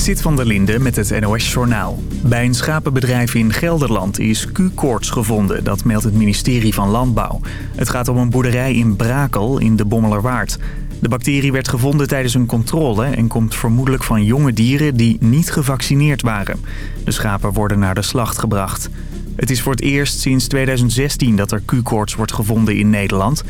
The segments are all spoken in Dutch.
Zit van der Linde met het NOS-journaal. Bij een schapenbedrijf in Gelderland is Q-koorts gevonden, dat meldt het ministerie van Landbouw. Het gaat om een boerderij in Brakel in de Bommelerwaard. De bacterie werd gevonden tijdens een controle en komt vermoedelijk van jonge dieren die niet gevaccineerd waren. De schapen worden naar de slacht gebracht. Het is voor het eerst sinds 2016 dat er Q-koorts wordt gevonden in Nederland.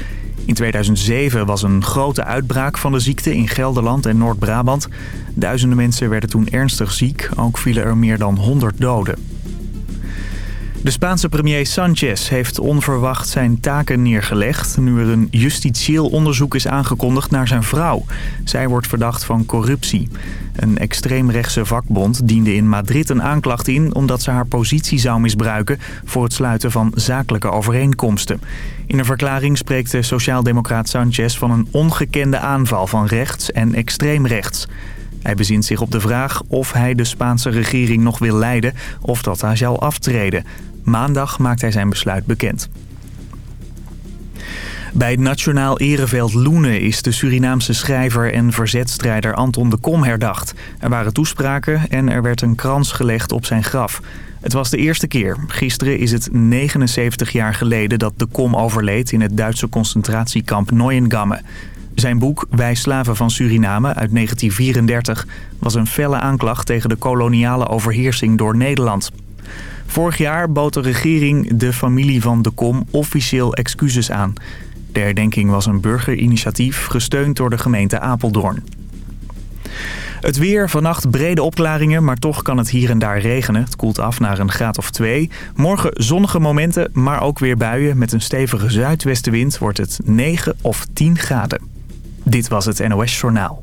In 2007 was een grote uitbraak van de ziekte in Gelderland en Noord-Brabant. Duizenden mensen werden toen ernstig ziek. Ook vielen er meer dan 100 doden. De Spaanse premier Sanchez heeft onverwacht zijn taken neergelegd... nu er een justitieel onderzoek is aangekondigd naar zijn vrouw. Zij wordt verdacht van corruptie. Een extreemrechtse vakbond diende in Madrid een aanklacht in... omdat ze haar positie zou misbruiken voor het sluiten van zakelijke overeenkomsten. In een verklaring spreekt de sociaaldemocraat Sanchez van een ongekende aanval van rechts en extreemrechts... Hij bezint zich op de vraag of hij de Spaanse regering nog wil leiden of dat hij zal aftreden. Maandag maakt hij zijn besluit bekend. Bij het Nationaal Ereveld Loenen is de Surinaamse schrijver en verzetstrijder Anton de Kom herdacht. Er waren toespraken en er werd een krans gelegd op zijn graf. Het was de eerste keer. Gisteren is het 79 jaar geleden dat de Kom overleed in het Duitse concentratiekamp Neuengamme. Zijn boek Wij slaven van Suriname uit 1934 was een felle aanklacht tegen de koloniale overheersing door Nederland. Vorig jaar bood de regering de familie van de Kom officieel excuses aan. De herdenking was een burgerinitiatief gesteund door de gemeente Apeldoorn. Het weer, vannacht brede opklaringen, maar toch kan het hier en daar regenen. Het koelt af naar een graad of twee. Morgen zonnige momenten, maar ook weer buien. Met een stevige zuidwestenwind wordt het 9 of 10 graden. Dit was het NOS Journaal.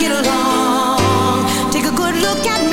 get along. Take a good look at me.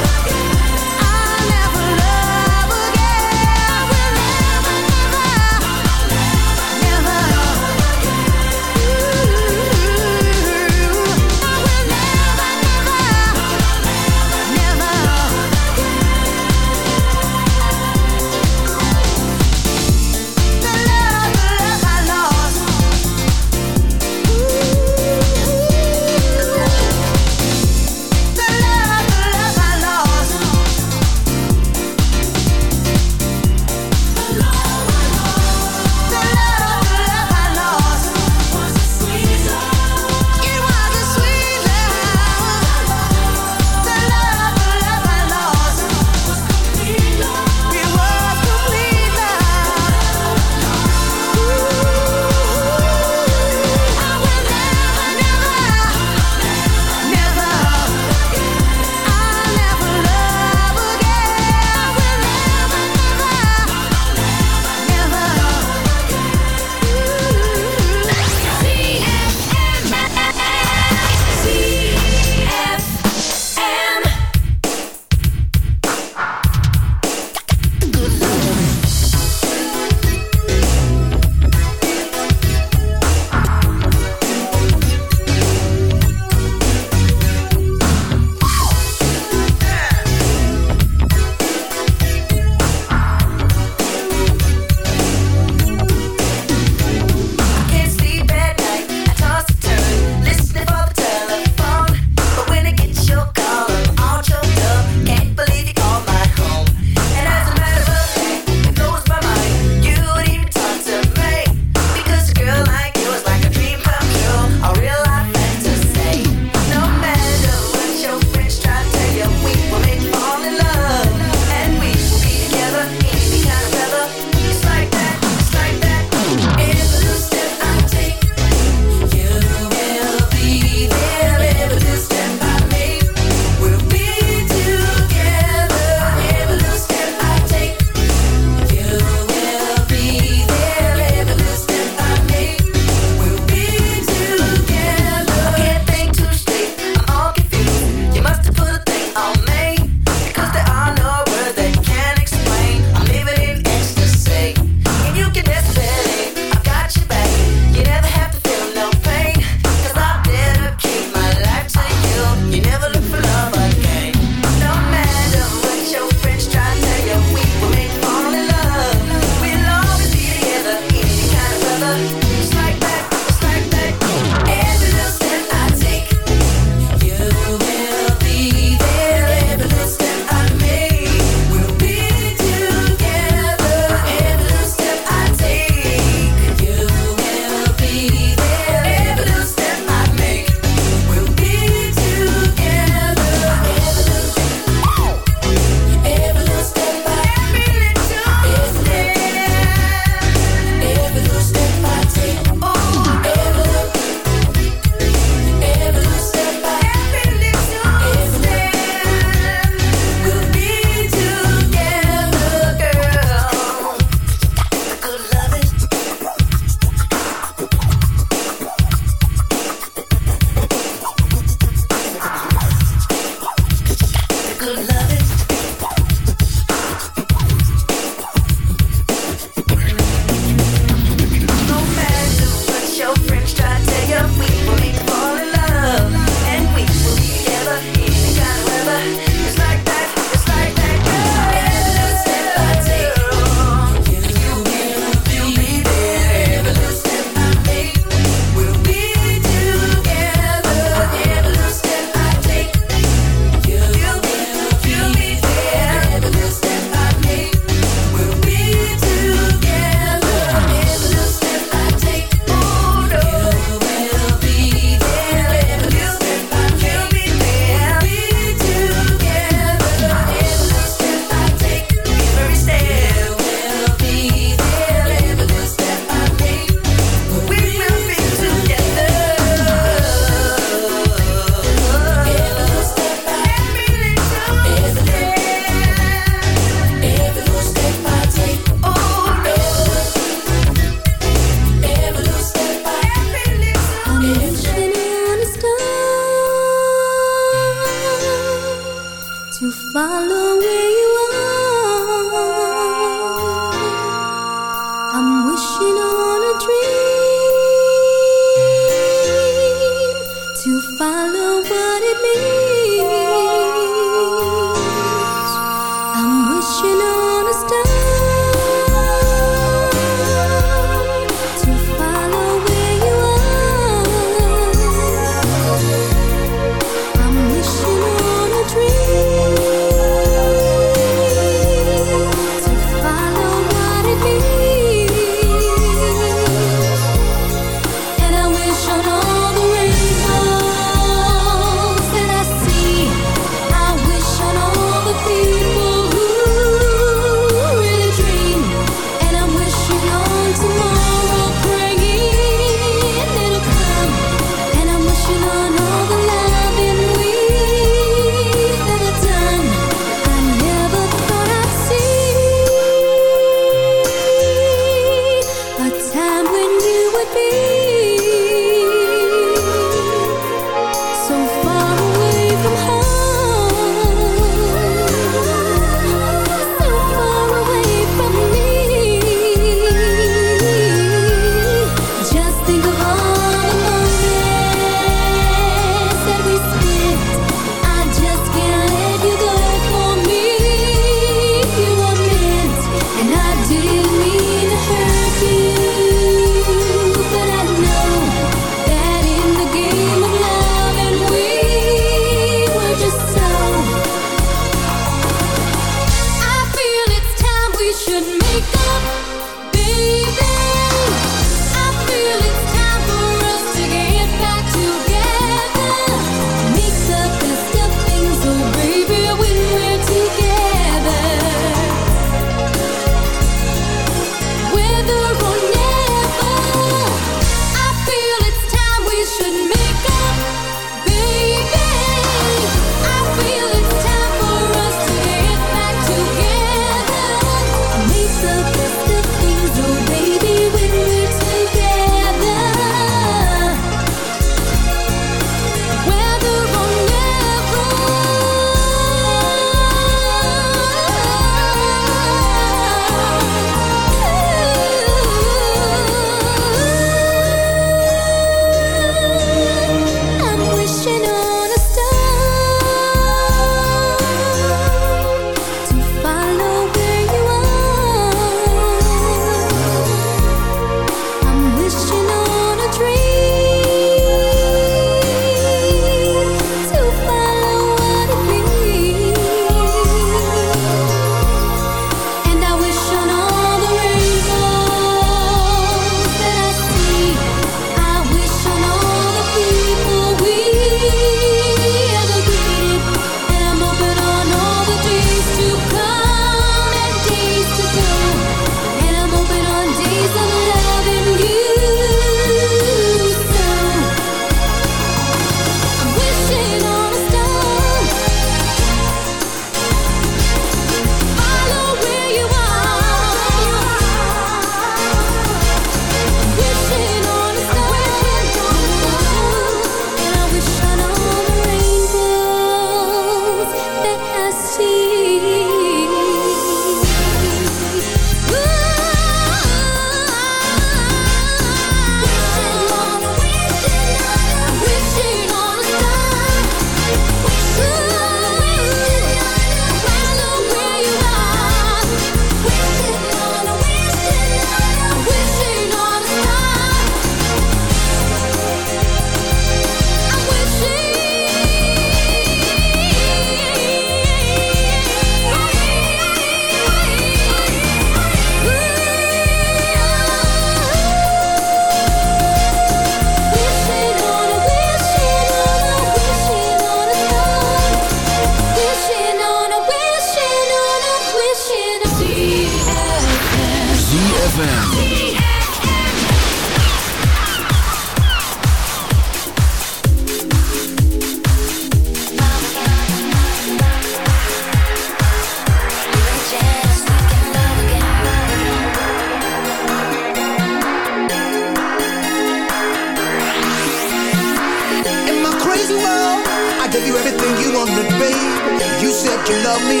love me?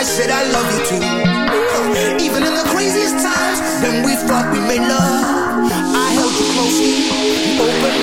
I said I love you too. Even in the craziest times when we thought we made love, I held you closely. Opened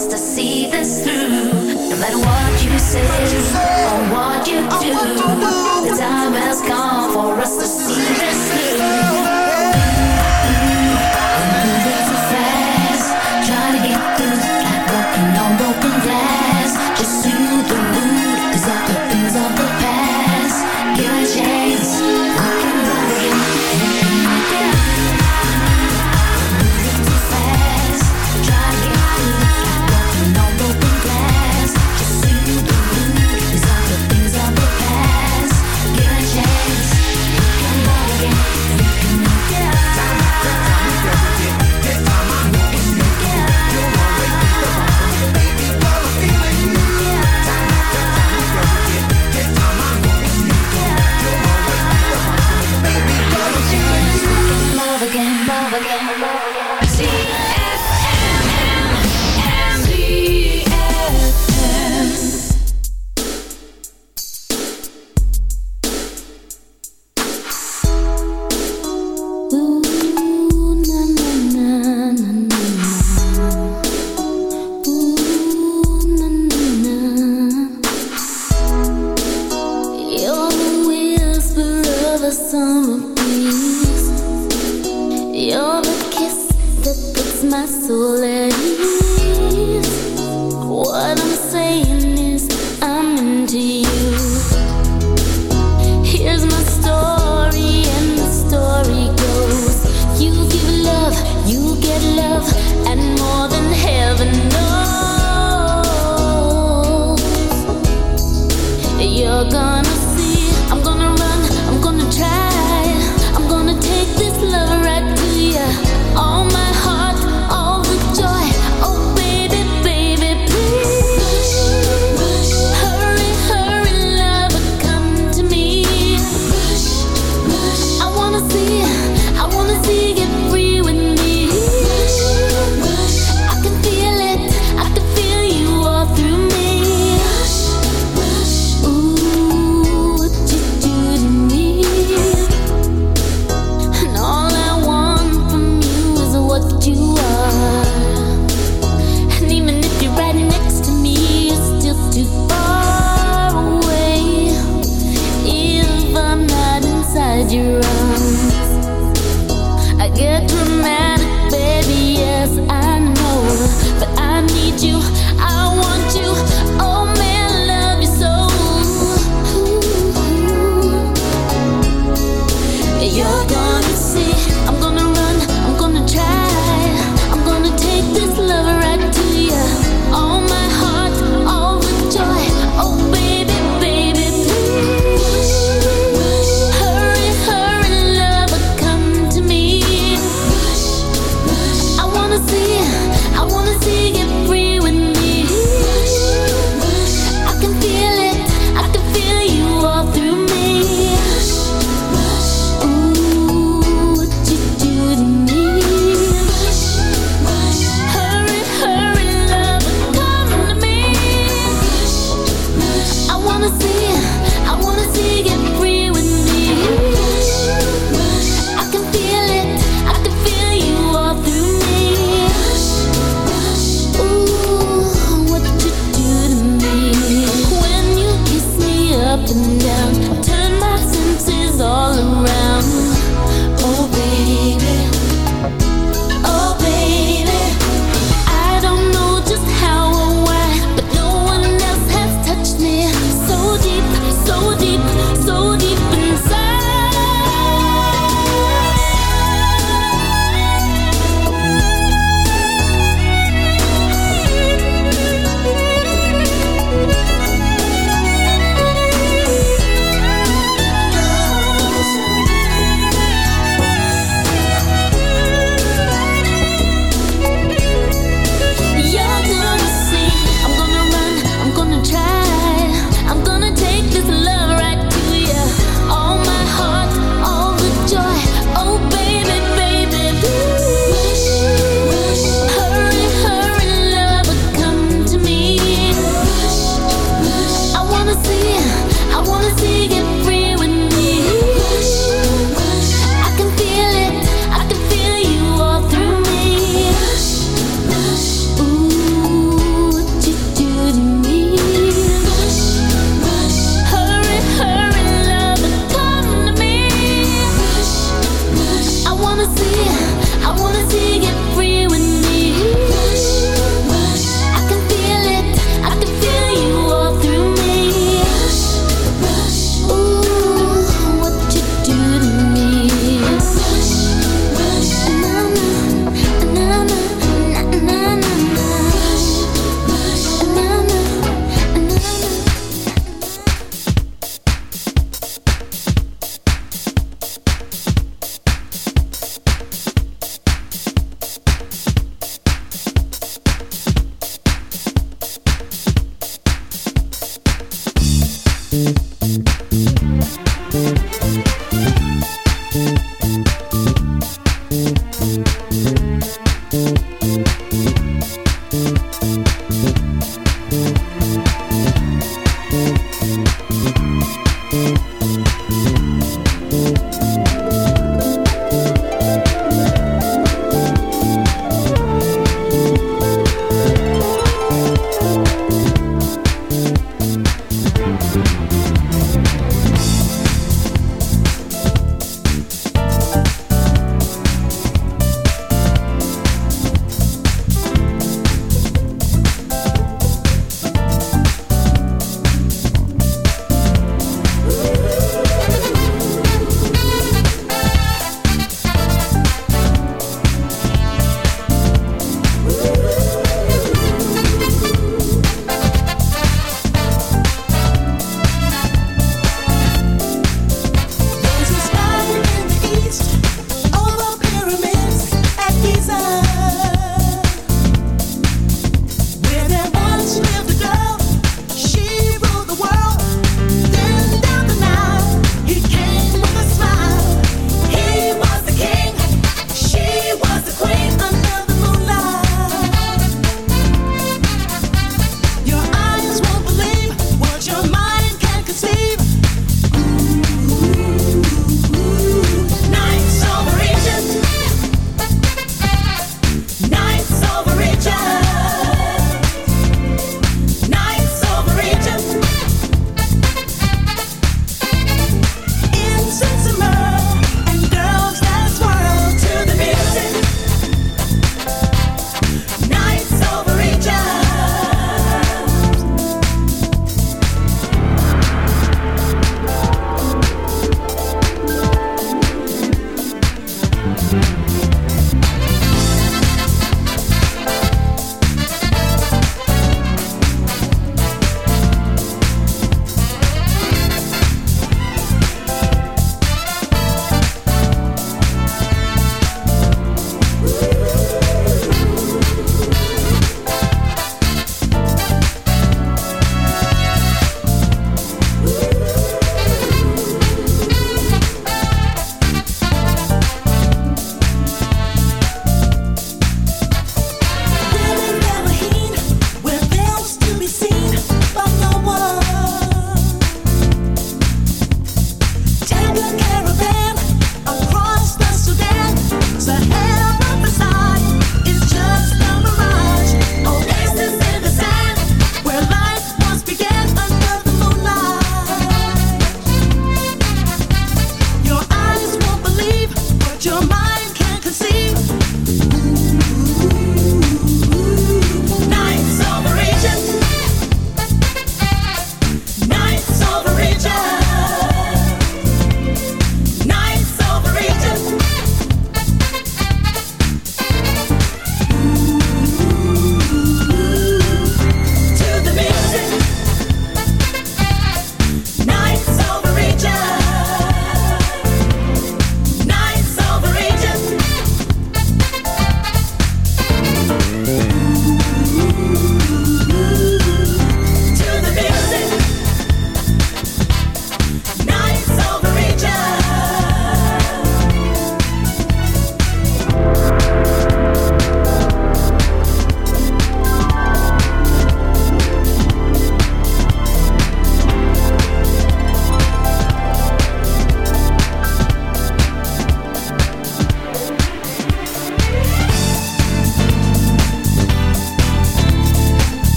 us to see this through. No matter what you say or what you do, the time has come for us to see this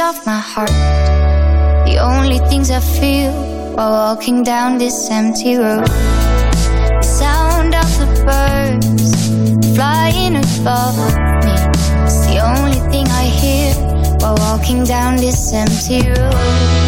off my heart. The only things I feel While walking down this empty road. The sound of the birds Flying above. Walking down this empty road.